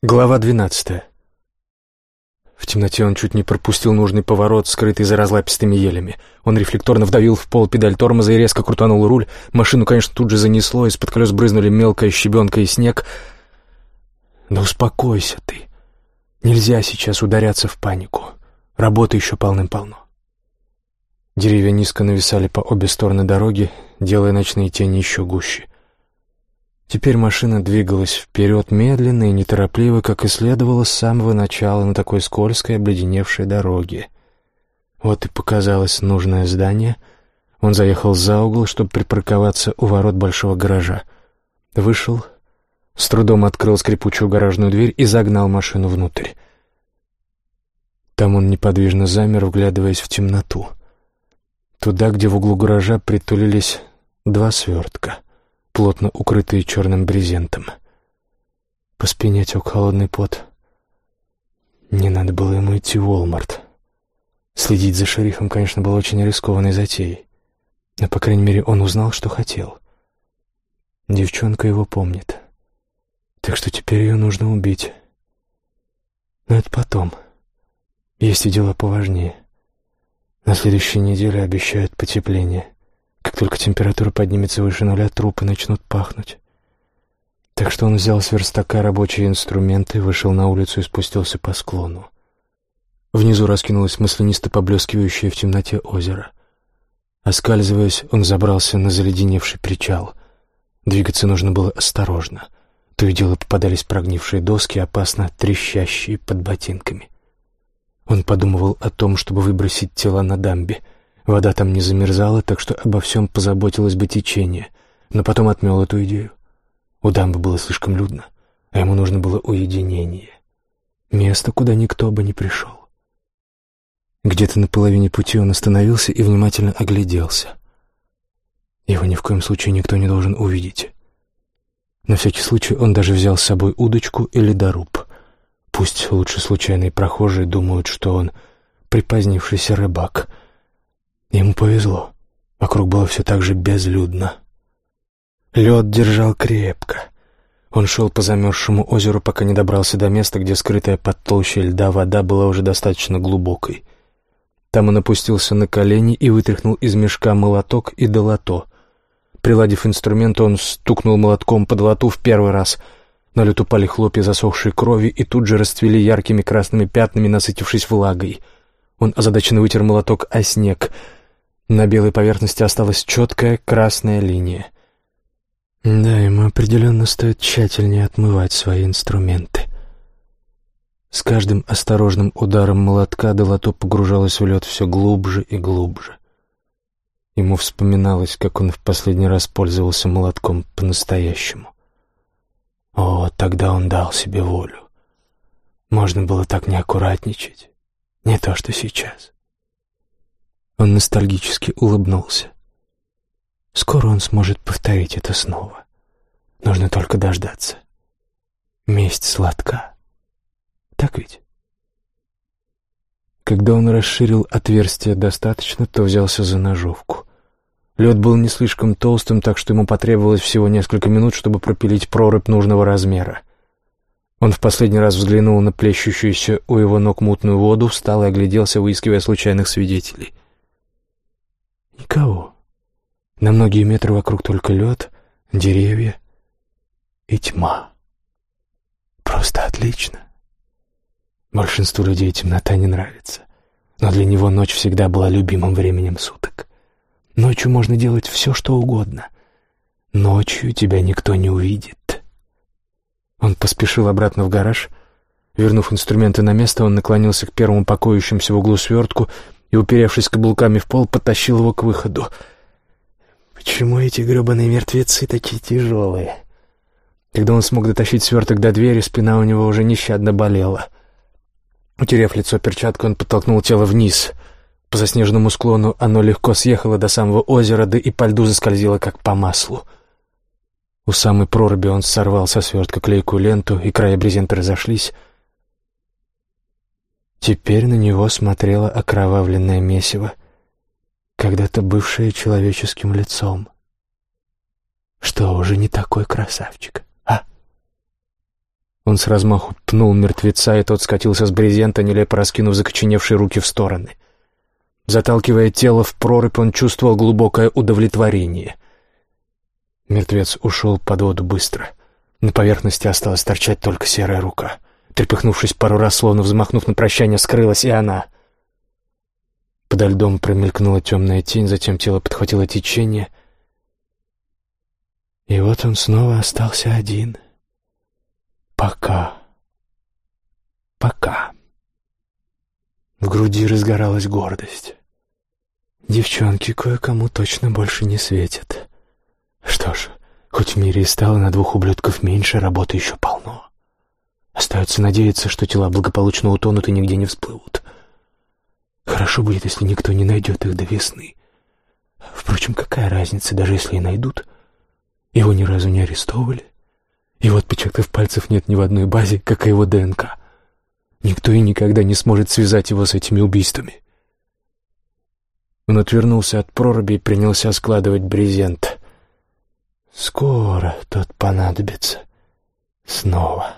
Глава двенадцатая. В темноте он чуть не пропустил нужный поворот, скрытый за разлапистыми елями. Он рефлекторно вдавил в пол педаль тормоза и резко крутанул руль. Машину, конечно, тут же занесло, из-под колес брызнули мелкая щебенка и снег. «Да успокойся ты. Нельзя сейчас ударяться в панику. Работы еще полным-полно». Деревья низко нависали по обе стороны дороги, делая ночные тени еще гуще. Теперь машина двигалась вперед медленно и неторопливо, как и следовало с самого начала на такой скользкой, обледеневшей дороге. Вот и показалось нужное здание. Он заехал за угол, чтобы припарковаться у ворот большого гаража. Вышел, с трудом открыл скрипучую гаражную дверь и загнал машину внутрь. Там он неподвижно замер, вглядываясь в темноту. Туда, где в углу гаража притулились два свертка — плотно укрытые черным брезентом. По спине тек холодный пот. Не надо было ему идти в Уолмарт. Следить за шерифом, конечно, было очень рискованной затеей. Но, по крайней мере, он узнал, что хотел. Девчонка его помнит. Так что теперь ее нужно убить. Но это потом. Есть и дела поважнее. На следующей неделе обещают потепление. Только температура поднимется выше нуля, трупы начнут пахнуть. Так что он взял с верстака рабочие инструменты, вышел на улицу и спустился по склону. Внизу раскинулось мысленисто поблескивающее в темноте озеро. Оскальзываясь, он забрался на заледеневший причал. Двигаться нужно было осторожно. То и дело попадались прогнившие доски, опасно трещащие под ботинками. Он подумывал о том, чтобы выбросить тела на дамбе — Вода там не замерзала, так что обо всем позаботилось бы течение, но потом отмел эту идею. У дамбы было слишком людно, а ему нужно было уединение. Место, куда никто бы не пришел. Где-то на половине пути он остановился и внимательно огляделся. Его ни в коем случае никто не должен увидеть. На всякий случай он даже взял с собой удочку или ледоруб. Пусть лучше случайные прохожие думают, что он припозднившийся рыбак — Ему повезло. Вокруг было все так же безлюдно. Лед держал крепко. Он шел по замерзшему озеру, пока не добрался до места, где скрытая под толщей льда вода была уже достаточно глубокой. Там он опустился на колени и вытряхнул из мешка молоток и долото. Приладив инструмент, он стукнул молотком по долоту в первый раз. На лед упали хлопья засохшей крови и тут же расцвели яркими красными пятнами, насытившись влагой. Он озадаченно вытер молоток о снег — на белой поверхности осталась четкая красная линия. Да, ему определенно стоит тщательнее отмывать свои инструменты. С каждым осторожным ударом молотка долото погружалось в лед все глубже и глубже. Ему вспоминалось, как он в последний раз пользовался молотком по-настоящему. О, тогда он дал себе волю. Можно было так не аккуратничать. Не то, что сейчас. Он ностальгически улыбнулся. Скоро он сможет повторить это снова. Нужно только дождаться. Месть сладка. Так ведь? Когда он расширил отверстие достаточно, то взялся за ножовку. Лед был не слишком толстым, так что ему потребовалось всего несколько минут, чтобы пропилить прорубь нужного размера. Он в последний раз взглянул на плещущуюся у его ног мутную воду, встал и огляделся, выискивая случайных свидетелей — Никого. На многие метры вокруг только лед, деревья и тьма. Просто отлично. Большинству людей темнота не нравится, но для него ночь всегда была любимым временем суток. Ночью можно делать все, что угодно. Ночью тебя никто не увидит. Он поспешил обратно в гараж. Вернув инструменты на место, он наклонился к первому покоящемуся в углу свертку и, уперевшись каблуками в пол, потащил его к выходу. «Почему эти гребаные мертвецы такие тяжелые?» Когда он смог дотащить сверток до двери, спина у него уже нещадно болела. Утерев лицо перчаткой, он подтолкнул тело вниз. По заснеженному склону оно легко съехало до самого озера, да и по льду заскользило, как по маслу. У самой проруби он сорвал со свертка клейкую ленту, и края брезента разошлись — Теперь на него смотрело окровавленное месиво, когда-то бывшее человеческим лицом. Что, уже не такой красавчик, а? Он с размаху пнул мертвеца, и тот скатился с брезента, нелепо раскинув закоченевшие руки в стороны. Заталкивая тело в прорубь, он чувствовал глубокое удовлетворение. Мертвец ушел под воду быстро. На поверхности осталась торчать только серая рука. Трепыхнувшись пару раз, словно взмахнув на прощание, скрылась и она. Подо льдом промелькнула темная тень, затем тело подхватило течение. И вот он снова остался один — Пока. Пока. В груди разгоралась гордость. Девчонки кое-кому точно больше не светят. Что ж, хоть в мире и стало на двух ублюдков меньше, работы еще полно. Остается надеяться, что тела благополучно утонут и нигде не всплывут. Хорошо будет, если никто не найдет их до весны. Впрочем, какая разница, даже если и найдут? Его ни разу не арестовывали. Его отпечатков пальцев нет ни в одной базе, как и его ДНК. Никто и никогда не сможет связать его с этими убийствами. Он отвернулся от проруби и принялся складывать брезент. Скоро тот понадобится снова.